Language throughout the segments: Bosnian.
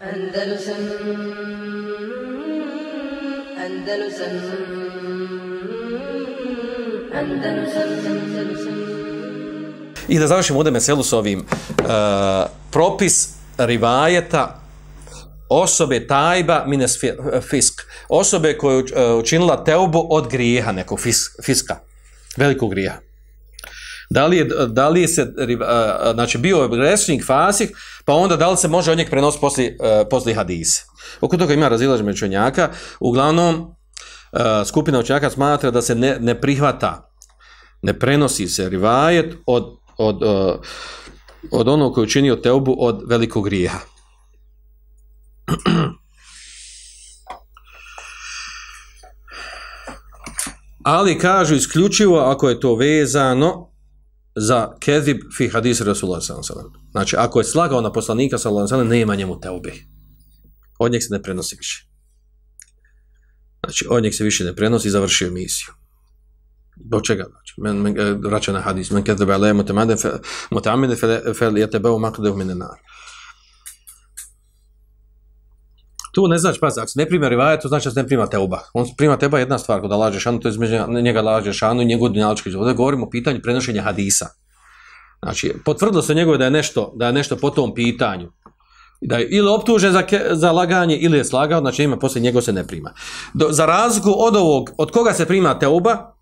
Andalusam Andalusam Andalusam Andalusam I da završimo ovdje meselu s ovim. Uh, propis rivajeta osobe tajba mines fisk. Osobe koja je e, učinila teubu od grijeha nekog fiska. Velikog grijeha. Da li je, da li je se, znači bio je resnik fasik, pa onda da li se može od njeg prenositi poslije, uh, poslije hadise. Oko toga ima razilaž učenjaka. Uglavnom, e, skupina učenjaka smatra da se ne, ne prihvata, ne prenosi se rivajet od od, e, od onog koji učinio teubu od velikog grijeha. Ali kažu isključivo ako je to vezano za kezib fi hadis Rasulullah sallallahu Znači, ako je slagao na poslanika sallallahu alejhi nema njemu teube. Od njeg se ne prenosi više. Znači, od njeg se više ne prenosi i završio emisiju. Do čega znači? Men, men, eh, vraća na hadis. Men kezib bale mutamade mutamade fel yatabu maqdahu min Tu ne znači, pazi, ako se ne prima rivajet, to znači da se ne prima teuba. On prima teuba jedna stvar, kod laže šanu, to je između njega laže šanu i njegov dunjalički život. Ovdje govorimo o pitanju prenošenja hadisa. Znači, potvrdilo se njegove da je nešto, da je nešto po tom pitanju. Da je ili optužen za, ke, za laganje, ili je slagao, znači ima, poslije njegov se ne prima. Do, za razliku od ovog, od koga se prima teuba,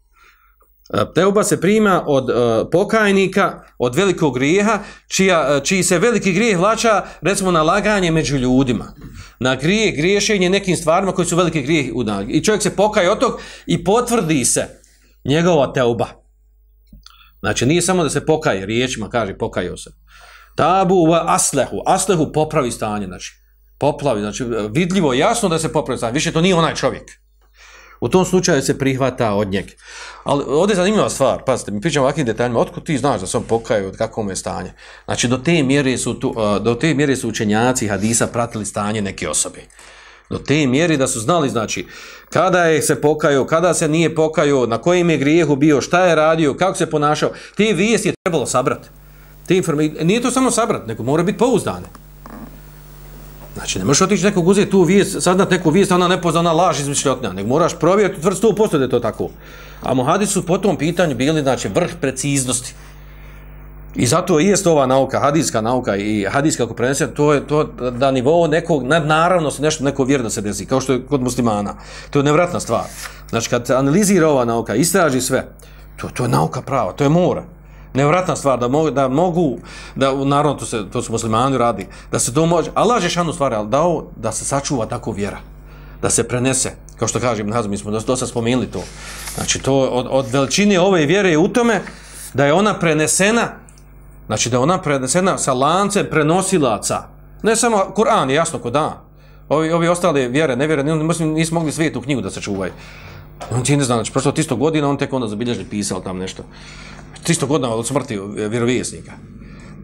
E, teuba se prima od uh, pokajnika, od velikog grijeha, čija, e, čiji se veliki grijeh vlača, recimo, na laganje među ljudima. Na grije, griješenje nekim stvarima koji su veliki grijeh u nagi. I čovjek se pokaje od tog i potvrdi se njegova teuba. Znači, nije samo da se pokaje riječima, kaže, pokajao se. Tabu u aslehu. Aslehu popravi stanje, znači. Poplavi, znači, vidljivo, jasno da se popravi stanje. Više to nije onaj čovjek. U tom slučaju se prihvata od njega. Ali ovdje je zanimljiva stvar, pazite, mi pričamo ovakvim detaljima, otkud ti znaš da sam pokaju, od kakvom je stanje? Znači, do te mjere su, tu, do te mjere su učenjaci hadisa pratili stanje neke osobe. Do te mjere da su znali, znači, kada je se pokajao, kada se nije pokajao, na kojim je grijehu bio, šta je radio, kako se ponašao, te vijesti je trebalo sabrati. Te informacije, nije to samo sabrati, nego mora biti pouzdane. Znači, ne možeš otići nekog uzeti tu vijest, saznat neku vijest, ona nepoznana laž izmišljotnja, nego moraš provjeriti tvrd 100% da je to tako. A muhadi su po tom pitanju bili, znači, vrh preciznosti. I zato i jest ova nauka, hadijska nauka i hadijska ako prenese, to je to da nivo nekog, naravno se nešto, neko vjerno se desi, kao što je kod muslimana. To je nevratna stvar. Znači, kad analizira ova nauka, istraži sve, to, to je nauka prava, to je mora nevratna stvar da mogu da mogu da naravno to se to su muslimani radi da se to može Allah je šanu stvar al dao da se sačuva tako vjera da se prenese. Kao što kažem nazmi smo da dosta spomenuli to. Znači to od, od veličine ove vjere je u tome da je ona prenesena znači da je ona prenesena sa lancem prenosilaca. Ne samo Kur'an je jasno ko da ovi, ovi ostale vjere nevjere nisu, nisu mogli svijetu knjigu da se čuvaju on ti ne zna znači prošlo tisto godina on tek onda zabilježni pisao tam nešto. 300 godina od smrti vjerovijesnika.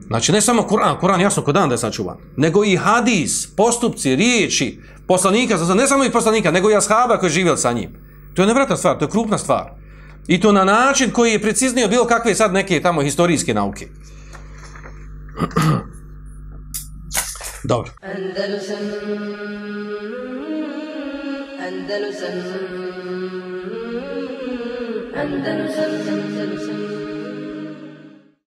Znači, ne samo Kur'an, Kur'an jasno kod dan da je sačuvan, nego i hadis, postupci, riječi, poslanika, ne samo i poslanika, nego i ashaba koji je živjeli sa njim. To je nevratna stvar, to je krupna stvar. I to na način koji je preciznio bilo kakve sad neke tamo historijske nauke. Dobro. Andalusam, Andalusam, Andalusam, Andalusam.